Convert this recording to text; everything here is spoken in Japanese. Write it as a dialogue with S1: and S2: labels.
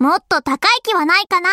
S1: もっと高い木はないかな。